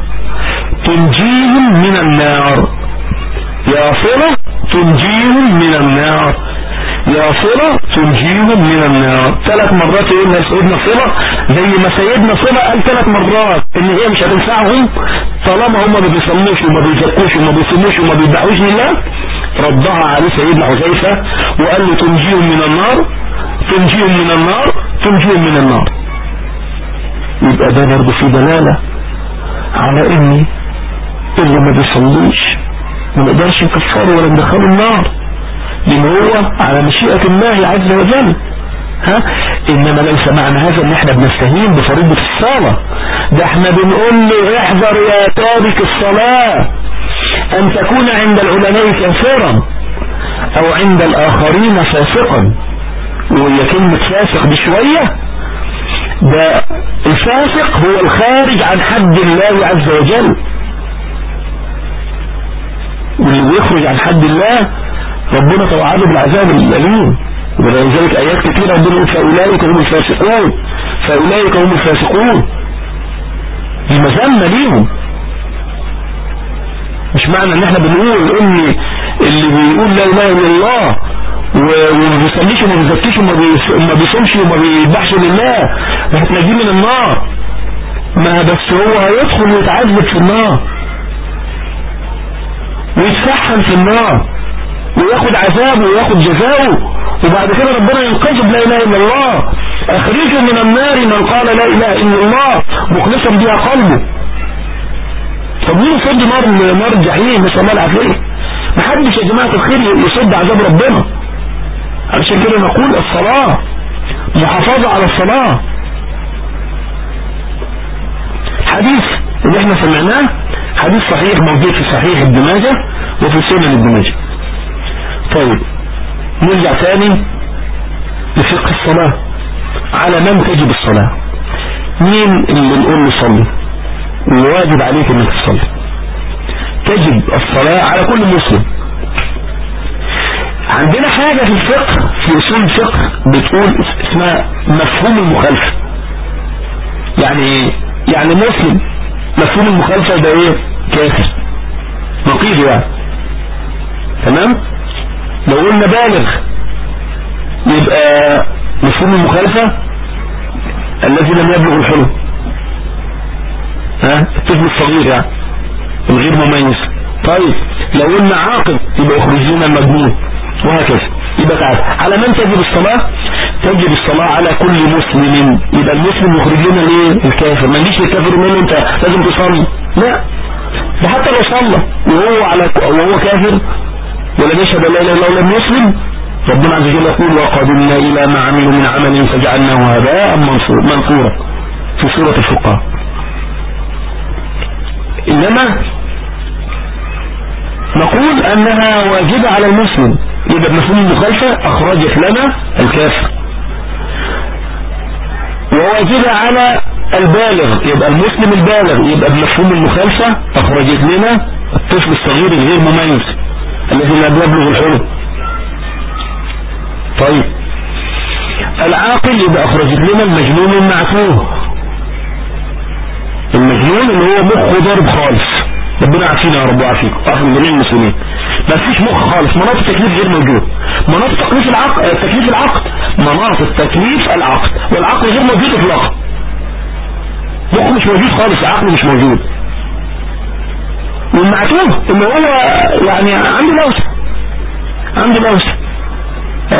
تنجيهم من النار. يا صلة تنجيهم من النار. يا صلة تنجيهم من النار. ثلاث مرات يقولها سيدنا صلة زي ما سيدنا صلة قال ثلاث مرات. إن هي مش هتنفعهم طالما هم ما بيصلوش وما بيزكوش وما بيصوموش وما بيدعوش لله ردها عليه سيدنا حذيفة وقال له تنجيهم من النار تنجيهم من النار تنجيهم من النار. يبقى ده برضه في دلالة على ان اللي ما بيصليش ما نقدرش نكفره ولا ندخله النار. لأن هو على مشيئة الله عز وجل. ها؟ إنما ليس معنى هذا أن إحنا بنستهين بفريضة الصلاة. ده إحنا بنقول له احذر يا تارك الصلاة أن تكون عند العلماء كافرا أو عند الآخرين فاسقا. وهي كلمة فاسق بشوية. ده الفاسق هو الخارج عن حد الله عز وجل. واللي بيخرج عن حد الله ربنا توعده بالعذاب الأليم. ولذلك آيات كثيرة ربنا يقول فأولئك هم الفاسقون. فأولئك هم الفاسقون. دي مذمة ليهم مش معنى إن إحنا بنقول إن اللي بيقول لا إله إلا الله وما بيصليش وما بيزكيش وما بيصومش وما بيذبحش لله. هتنجيه من النار. ما بس هو هيدخل ويتعذب في النار. ويتفحم في النار. وياخد عذابه وياخد جزاؤه. وبعد كده ربنا ينقذ بلا إله إلا الله. اخرجوا من النار من قال لا إله إلا الله مخلصا بها قلبه. طب مين يصد نار نار الجحيم؟ نسال الله العافيه محدش يا جماعة الخير يصد عذاب ربنا. علشان كده نقول الصلاة. محافظة على الصلاة. حديث اللي إحنا سمعناه حديث صحيح موجود في صحيح ابن ماجه وفي سنن ابن ماجه. طيب. نرجع تاني لفقه الصلاة. على من تجب الصلاة؟ مين اللي نقول له صلي؟ وواجب عليك إنك تصلي. تجب الصلاة على كل مسلم. عندنا حاجة في الفقه في أصول الفقه بتقول اسمها مفهوم المخالفة. يعني إيه يعني مسلم مفهوم المخالفة ده إيه؟ كافر. نقيض يعني. تمام؟ لو قلنا بالغ يبقى مفهوم المخالفة الذي لم يبلغ الحلم. ها؟ الطفل الصغير يعني الغير مميز. طيب لو قلنا عاقل يبقى يخرج لنا المجنون وهكذا. يبقى تعالى على من تجب الصلاة؟ تجب الصلاة على كل مسلم. يبقى المسلم يخرج لنا ليه؟ الكافر. ما نجيش الكافر منه انت لازم تصلي. لا. ده حتى لو صلى وهو على وهو كافر ولم يشهد لا إله إلا الله لم يسلم ربنا عز وجل يقول وقدمنا إلى ما عملوا من عمل فجعلناه هباء منصورا في سورة الفقهاء إنما نقول أنها واجبة على المسلم. يبقى بمفهوم المخالفة أخرجت لنا الكافر وواجبة على البالغ. يبقى المسلم البالغ. يبقى بمفهوم المخالفة أخرجت لنا الطفل الصغير الغير مميز. الذي لا يبلغ الحلم. طيب. العاقل يبقى اخرجت لنا المجنون المعتوه المجنون اللي هو مخه ضرب خالص. ربنا عافينا يا رب وعافيك وعافي جميع المسلمين ما فيش مخ خالص مناط التكليف غير موجود. مناط تكليف العقد تكليف العقد. مناط التكليف العقد. والعقل غير موجود اطلاقا. مخه مش موجود خالص العقل مش موجود. والمعتوه اللي هو يعني لوسة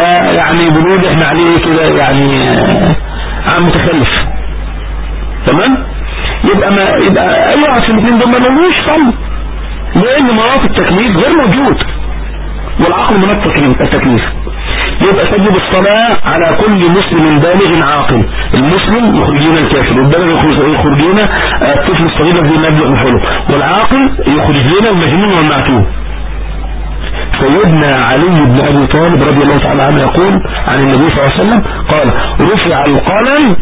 آه يعني بنقول إحنا عليه كده يعني آه عم متخلف. تمام؟ يبقى ما يبقى أي في الاثنين دول ما لهوش صلي لأن مناط التكليف غير موجود. والعقل مناط التكليف يبقى تجب الصلاة على كل مسلم بالغ عاقل. المسلم يخرجين الكافر والبالغ يخرجين الطفل الصغير الذي لا يبلغ الحلم والعاقل يخرج لنا المجنون والمعتوه. سيدنا علي بن أبي طالب رضي الله تعالى عنه يقول عن النبي صلى الله عليه وسلم قال رفع القلم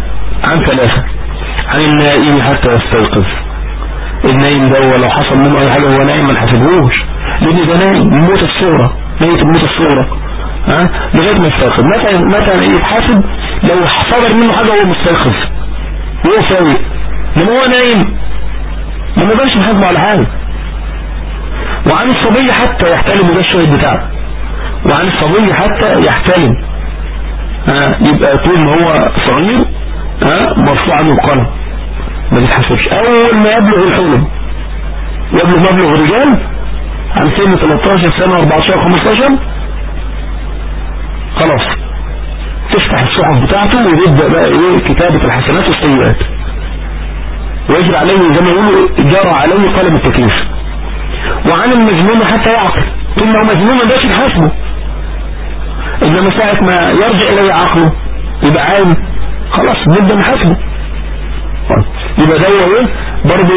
عن ثلاثة عن النائم حتى يستيقظ. النايم ده لو حصل منه أي حاجة هو نايم ما نحسبهوش لأن ده نايم موت الصورة ميت الموت الصورة. ها؟ لغاية ما يستيقظ. متى متى يتحاسب؟ لو صدر منه حاجة وهو مستيقظ. وهو فايق لما هو نايم ما نقدرش نحاسبه على حاجة. وعن الصبي حتى يحتلم وده الشهيد بتاعه. وعن الصبي حتى يحتلم. ها يبقى طول ما هو صغير ها مرفوع عنه القلم. ما بيتحسبش. أول ما يبلغ الحلم. يبلغ مبلغ الرجال عن سن 13 سنة 14 15 خلاص. تفتح الصحف بتاعته ويبدأ بقى إيه؟ كتابة الحسنات والسيئات. ويجري عليه زي ما يقولوا جرى عليه قلم التكليف. وعن المجنون حتى يعقل. طول ما هو ما بقاش يحاسبه انما ساعة ما يرجع اليه عقله يبقى عالم. خلاص نبدأ نحاسبه يبقى ده هو إيه؟ برضه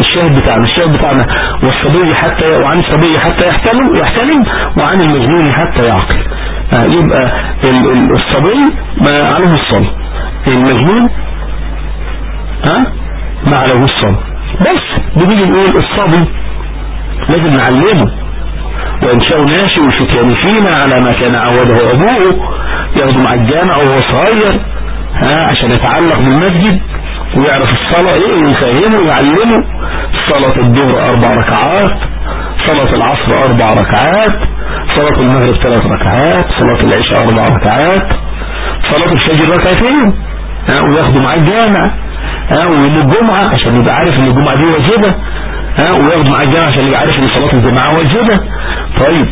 الشاهد بتاعنا. الشاهد بتاعنا والصبي حتى وعن الصبي حتى يحتلم يحتلم وعن المجنون حتى يعقل. آه يبقى الصبي ما عليه الصلاة. المجنون ها؟ ما عليه الصلاة. بس بنيجي نقول الصبي لازم نعلمه. وينشأ ناشئ الفتيان فينا على ما كان عوده أبوه ياخده مع الجامع وهو صغير ها عشان يتعلق بالمسجد ويعرف الصلاة إيه ويفهمه ويعلمه. صلاة الظهر أربع ركعات صلاة العصر أربع ركعات صلاة المغرب ثلاث ركعات صلاة العشاء أربع ركعات صلاة الفجر ركعتين وياخده مع الجامع ها ويوم الجمعة عشان يبقى عارف إن الجمعة دي واجبة ها وياخده مع الجامع عشان يبقى عارف إن صلاة الجماعة واجبة. طيب.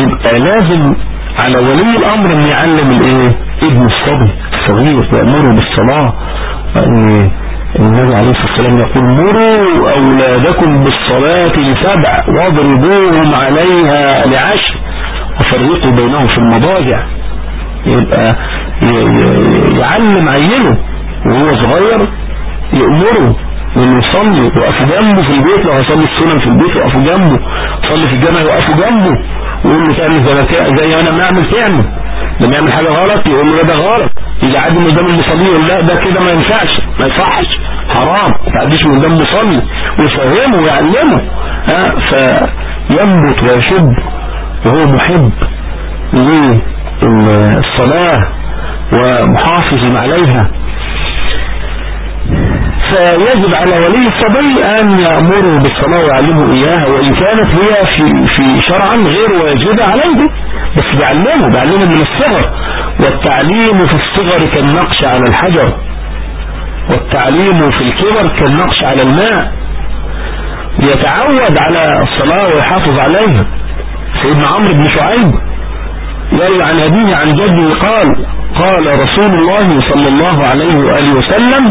يبقى لازم على ولي الأمر ان يعلم الإيه؟ ابن الصبي الصغير يأمره بالصلاة. يعني النبي عليه الصلاة والسلام يقول مروا أولادكم بالصلاة لسبع واضربوهم عليها لعشر وفرقوا بينهم في المضاجع. يبقى يعلم عينه. صغير يأمره إنه يصلي وقفوا جنبه في البيت لو هيصلي السنن في البيت وقفوا جنبه صلي في الجامع وقفوا جنبه ويقول له تعمل زي أنا ما أعمل تعمل. لما يعمل حاجة غلط يقول له ده غلط. يجي من قدام المصلي يقول لا ده كده ما ينفعش ما يصحش حرام. ما تعديش من قدام المصلي. ويفهمه ويعلمه. ها فينبت ويشب وهو محب للصلاة ومحافظ عليها. فيجب على ولي الصبي أن يأمره بالصلاة ويعلمه إياها وإن كانت هي في, في شرعا غير واجبة عليه. بس بيعلمه بيعلمه من الصغر. والتعليم في الصغر كالنقش على الحجر. والتعليم في الكبر كالنقش على الماء. يتعود على الصلاة ويحافظ عليها. سيدنا عمرو بن شعيب يروي عن أبيه عن جده قال قال رسول الله صلى الله عليه وآله وسلم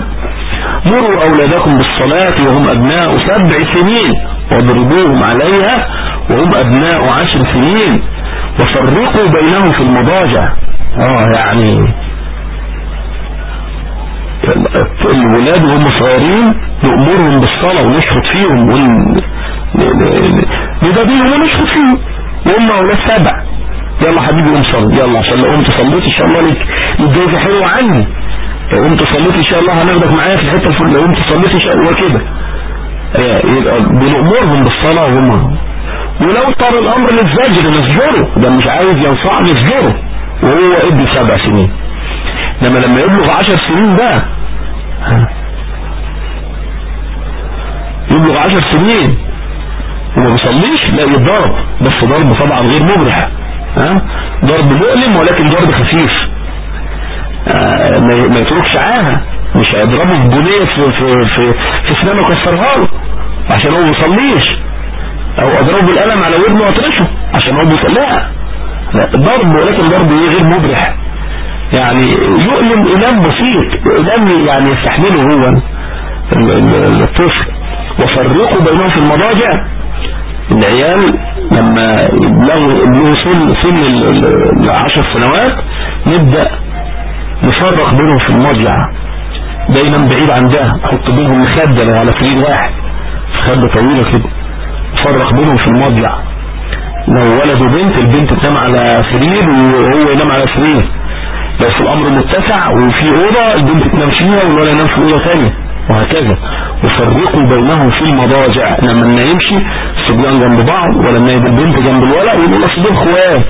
مروا أولادكم بالصلاة وهم أبناء سبع سنين واضربوهم عليها وهم أبناء عشر سنين وفرقوا بينهم في المضاجع. آه يعني الولاد وهم صغيرين نأمرهم بالصلاة ونشفط فيهم ون... ونشفط فيهم. وهم أولاد سبع. يلا حبيبي قوم صلي. يلا عشان لو قمت صليت إن شاء الله لك الجوزة حلوة عني. لو قمت صليت إن شاء الله هناخدك معايا في الحتة الفل لو قمت صليت إن شاء الله كده. يبقى بنأمرهم بالصلاة وهم. ولو طار الأمر للزجر نزجره ده مش عايز ينصع نزجره وهو ابن سبع سنين. لما لما يبلغ عشر سنين بقى يبلغ عشر سنين وما بيصليش لا يضرب بس ضرب طبعا غير مبرح. ها؟ ضرب مؤلم ولكن ضرب خفيف. آه ما يتركش عاهة. مش هيضربه ببنية في في في في سنانه كسرها له. عشان هو بيصليش. أو أضربه بالقلم على ودنه وأطرشه. عشان هو بيصليها. ضرب ولكن ضرب غير مبرح. يعني يؤلم إلام بسيط. إلام يعني يستحمله هو. الطفل. وفرقوا بينهم في المضاجع. العيال لما يبلغوا سن سن العشر سنوات نبدأ نفرق بينهم في المضجع دايما بعيد عن ده. نحط بينهم مخدة على سرير واحد. مخدة طويلة كده. نفرق بينهم في المضجع لو ولد وبنت البنت تنام على سرير وهو ينام على سرير. لو في الأمر متسع وفي أوضة البنت تنام فيها والولد ينام في أوضة ثانية وهكذا. وفرقوا بينهم في المضاجع. لما يمشي الصبيان جنب بعض ولا نايب البنت جنب الولد ويقول اصل دول اخوات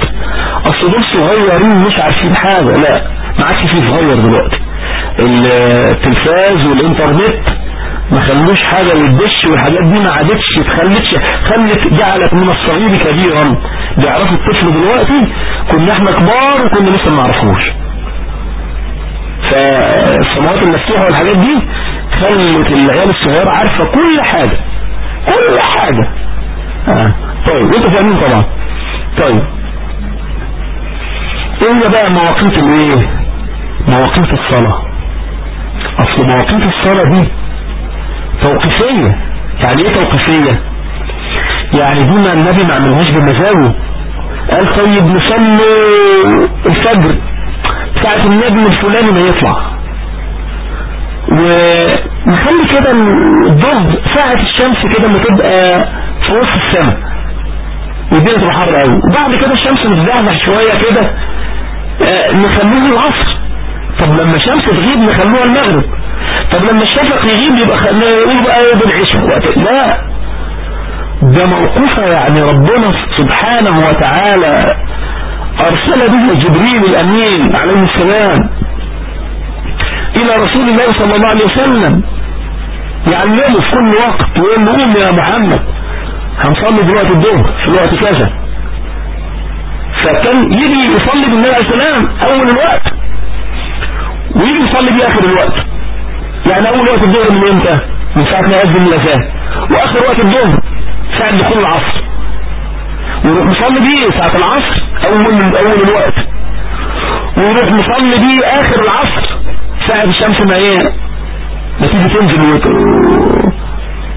اصل دول صغيرين مش عارفين حاجة. لا. ما عادش فيه صغير دلوقتي. التلفاز والإنترنت ما خلوش حاجة للدش والحاجات دي ما عادتش تخلتش خلت جعلت من الصغير كبيرا. بيعرفوا الطفل دلوقتي كنا إحنا كبار وكنا لسه ما نعرفوش. فالسماوات المفتوحة والحاجات دي خلت العيال الصغيرة عارفة كل حاجة. كل حاجة. آه. طيب أنتوا فاهمين طبعا. طيب. إيه بقى مواقيت الإيه؟ مواقيت الصلاة. أصل مواقيت الصلاة دي توقيفية. يعني إيه توقيفية؟ يعني دي ما النبي ما عملهاش بمزاجه. قال طيب نصلي الفجر. ساعة النجم الفلاني ما يطلع. ونخلي كده الظهر ساعة الشمس كده ما تبقى في وسط السماء. والدنيا تبقى حر قوي وبعد كده الشمس متزحزح شوية كده آه نخلوها العصر. طب لما الشمس تغيب نخلوها المغرب. طب لما الشفق يغيب يبقى نقول بقى إيه بالعشاء لا. ده موقفة يعني ربنا سبحانه وتعالى أرسل به جبريل الأمين عليه السلام إلى رسول الله صلى الله عليه وسلم يعلمه في كل وقت ويقول له قوم يا محمد هنصلي دلوقتي الظهر في الوقت كذا. فكان يجي يصلي بالنبي عليه السلام أول الوقت. ويجي يصلي بيه آخر الوقت. يعني أول وقت الظهر من إمتى؟ من ساعة ما يأذن الأذان وآخر وقت الظهر ساعة دخول العصر. ويروح مصلي بيه ساعة العصر أول أول الوقت. ويروح مصلي بيه آخر العصر ساعة الشمس ما إيه؟ ما تيجي تنزل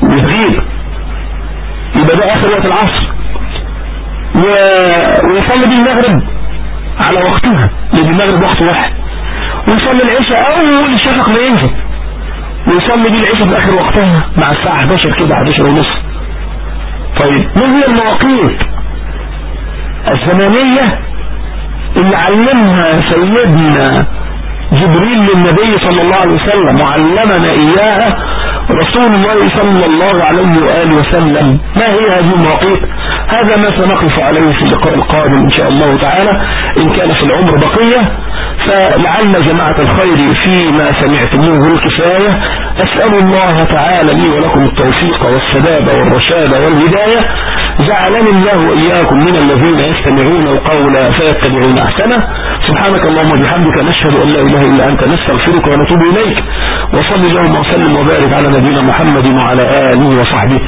وتغيب. يبقى ده آخر وقت العصر. و... ويصلي بيه المغرب على وقتها لأن المغرب وقت واحد. ويصلي العشاء أول الشفق ما ينزل ويصلي بيه العشاء في آخر وقتها مع الساعة 11 كده 11 ونص. طيب ما هي المواقيت الزمنية اللي علمها سيدنا جبريل للنبي صلى الله عليه وسلم وعلمنا إياها رسول الله صلى الله عليه وآله وسلم؟ ما هي هذه المواقيت؟ هذا ما سنقف عليه في اللقاء القادم إن شاء الله تعالى إن كان في العمر بقية. فلعل جماعة الخير فيما سمعتموه الكفاية أسأل الله تعالى لي ولكم التوفيق والسداد والرشاد والهداية. جعلني الله وإياكم من الذين يستمعون القول فيتبعون أحسنه. سبحانك اللهم وبحمدك نشهد أن لا إله إلا أنت نستغفرك ونتوب إليك. وصل اللهم وسلم وبارك على نبينا محمد وعلى آله وصحبه.